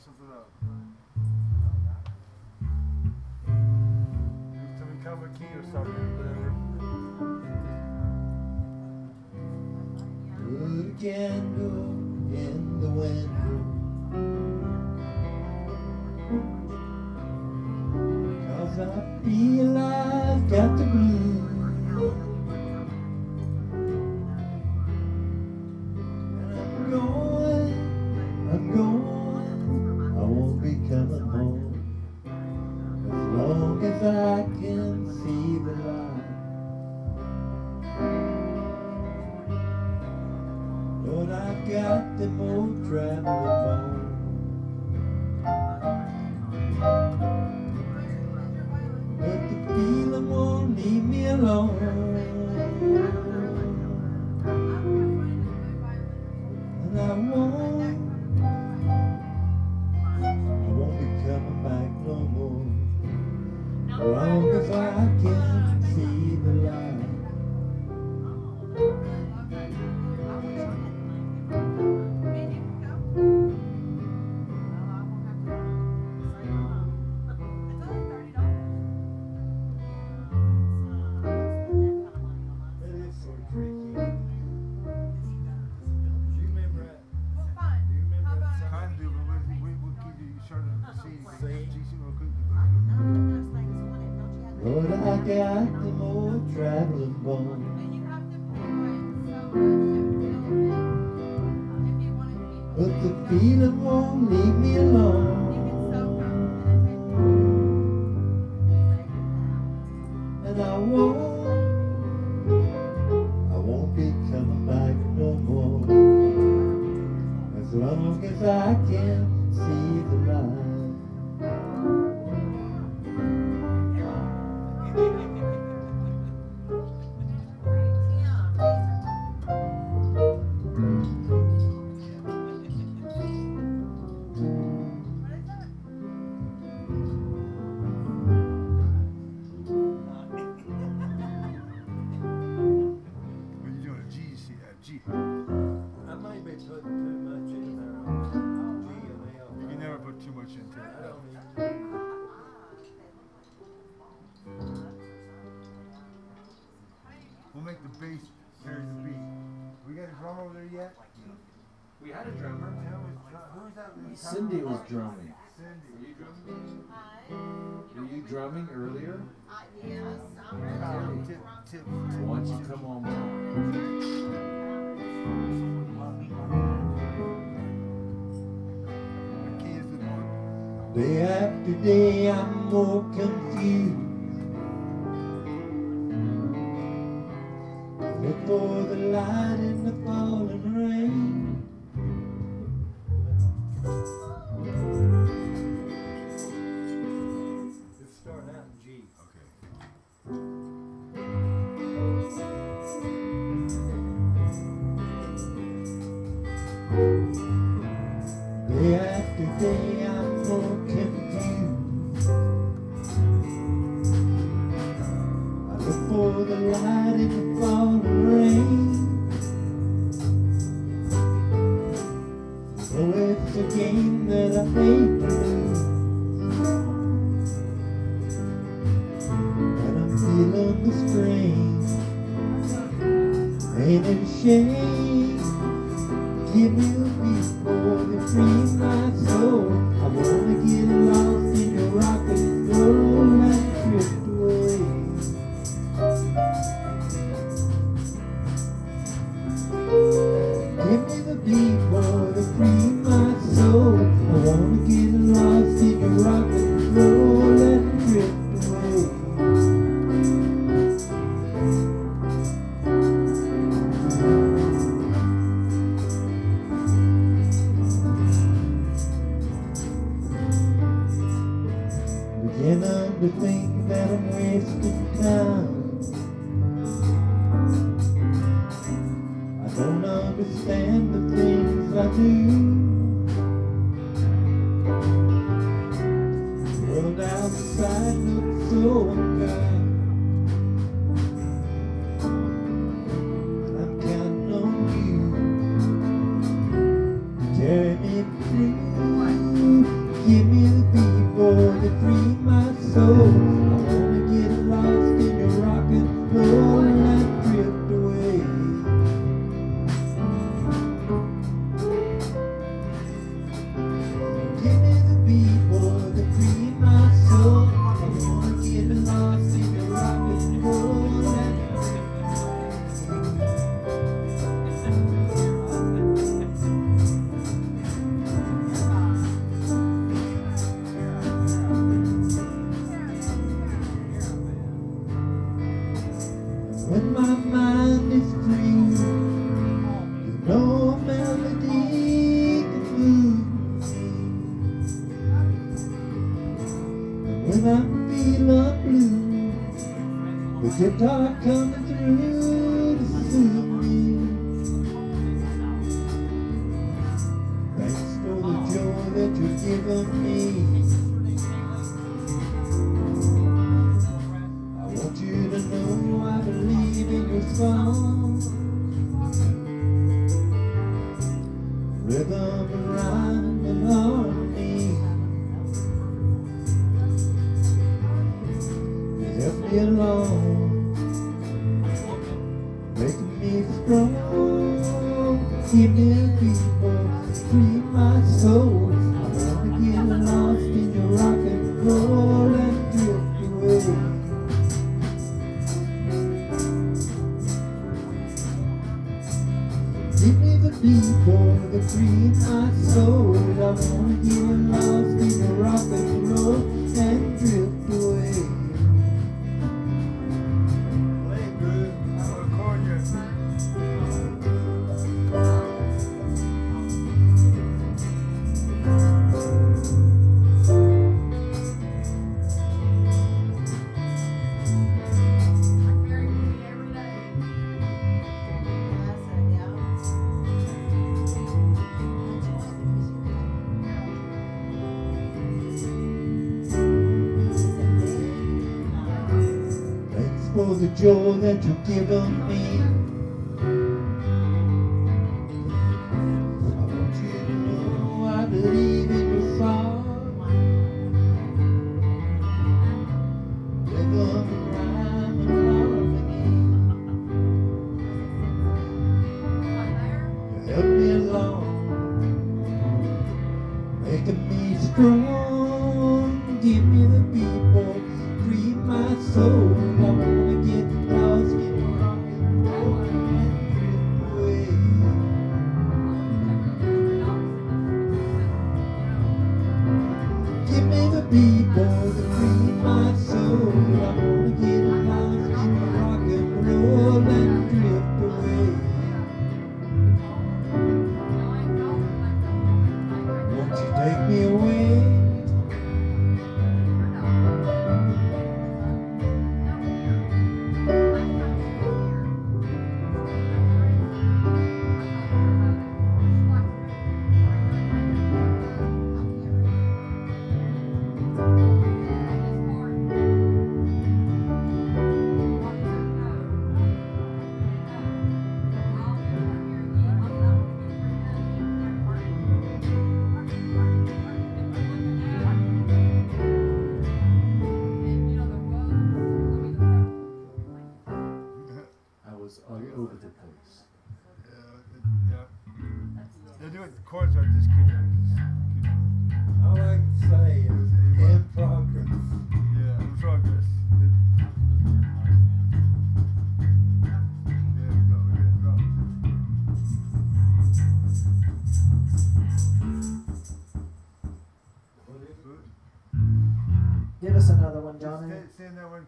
takes the. To a or something, whatever. Put a candle in the wind. alone. But the feeling won't leave me alone. Cindy was drumming. Were you drumming earlier? Uh, yes, I'm um, ready. Why don't you come on back? Day after day, I'm more confused. Look for the light in the fall give me to give me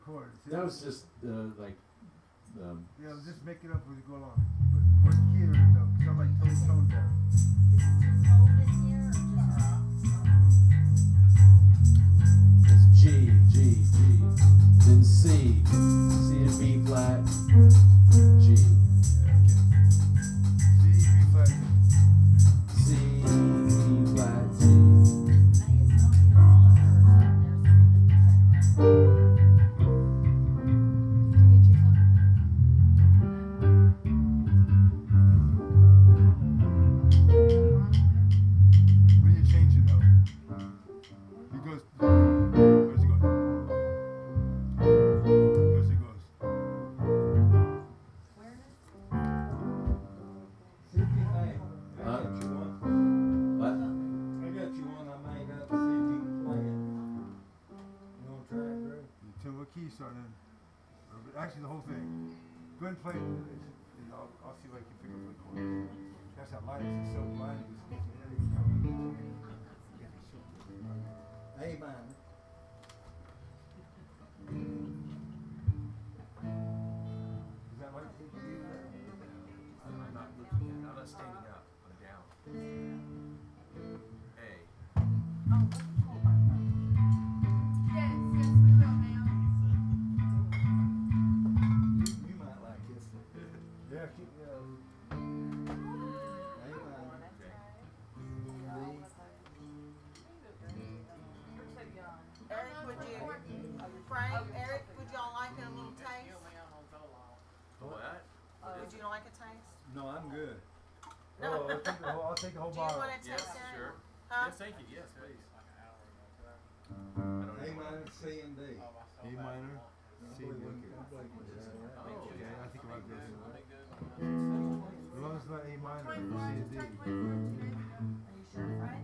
chords. That was just uh, like. Um, yeah, just make it up as you go along. What key are though? Is it too? It's G, G, G, then C, C and B flat. heart is so funny. Frank, Eric, would y'all like a little taste? What? Would you like a taste? No, I'm good. No. Oh, I'll take the whole, I'll take the whole Do you want to taste Yes, it? sure. Huh? Yes, thank you. Yes, please. Um, a minor, C and D. A minor, C major. Oh, okay. I think about this. As long as it's not A minor, C and D. Are you sure, Frank?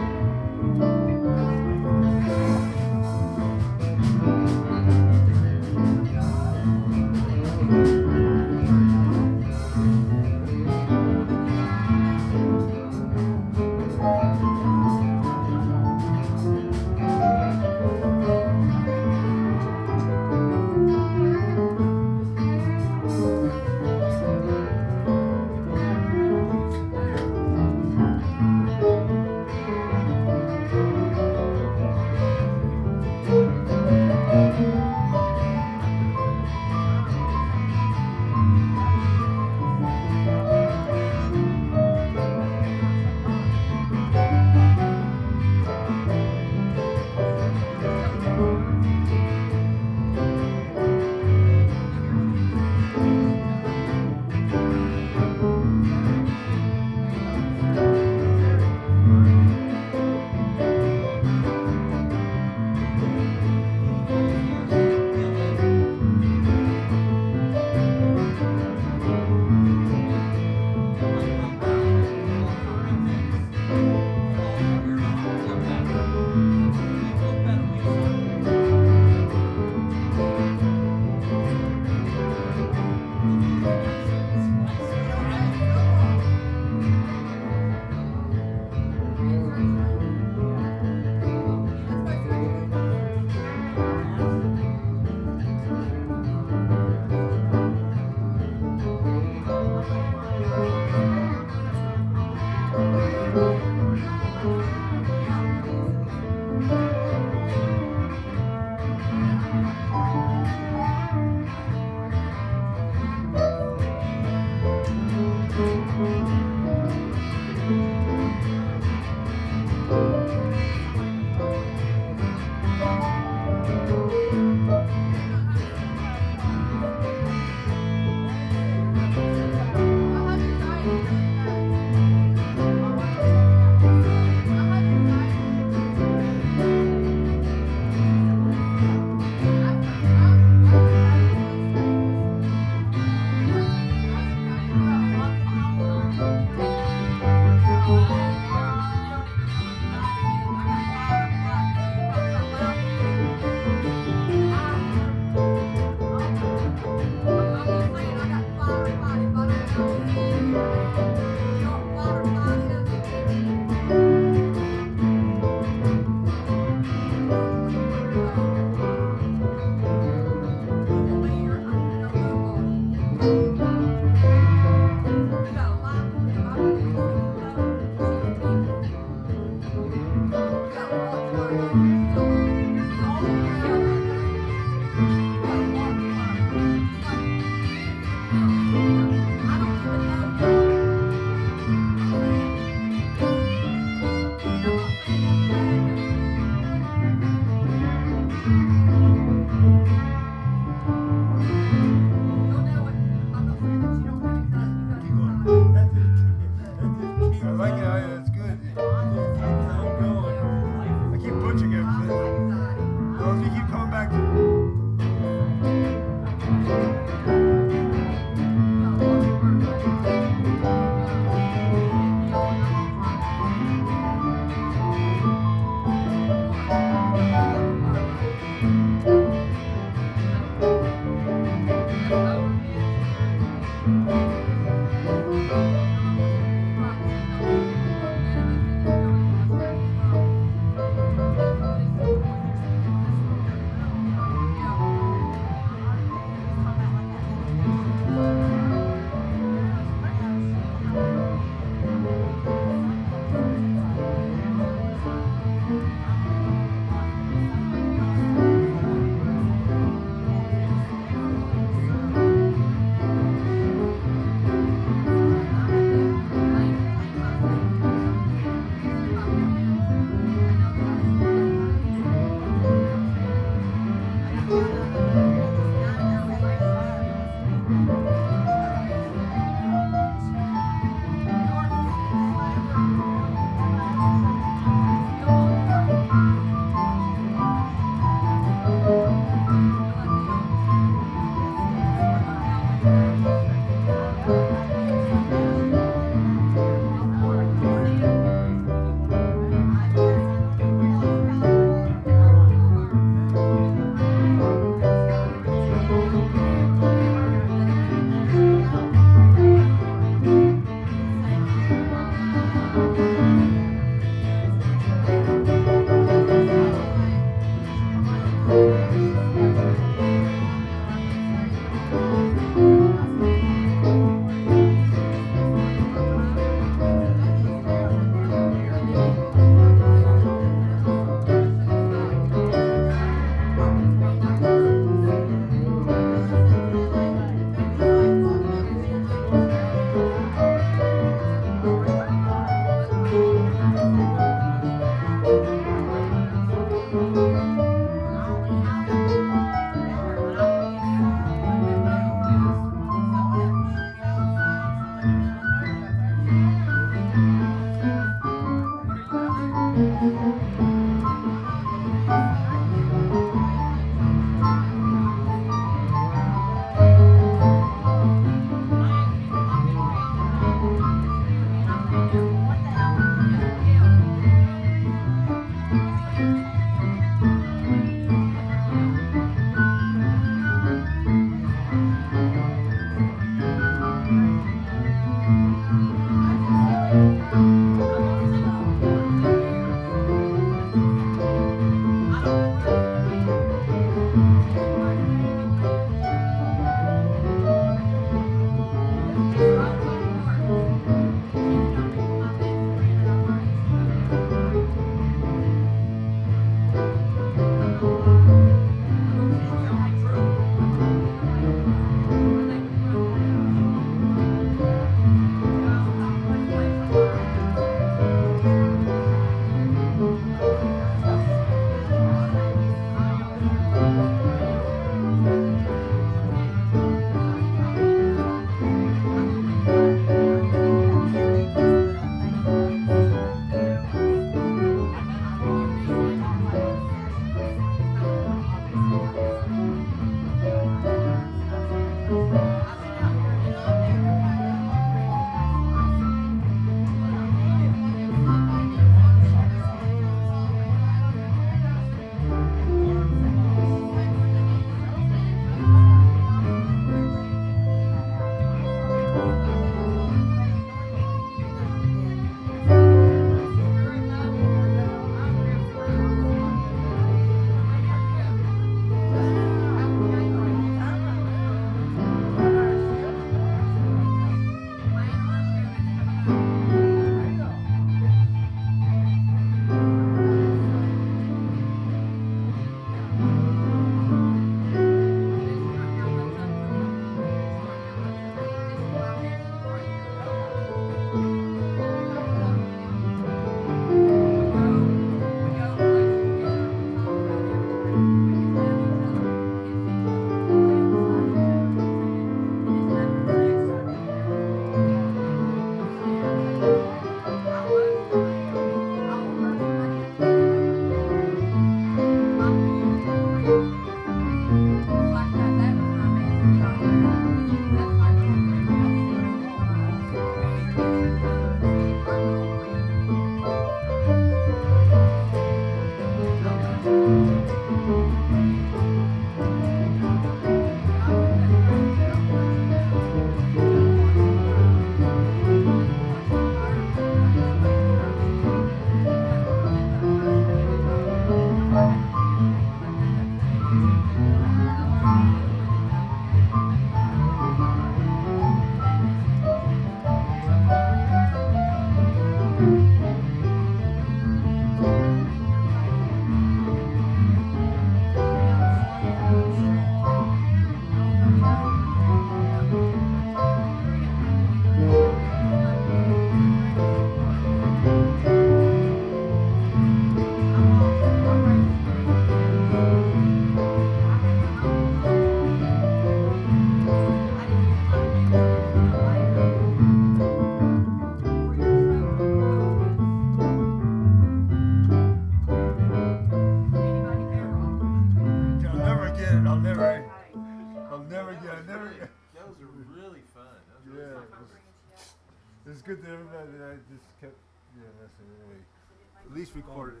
At least recorded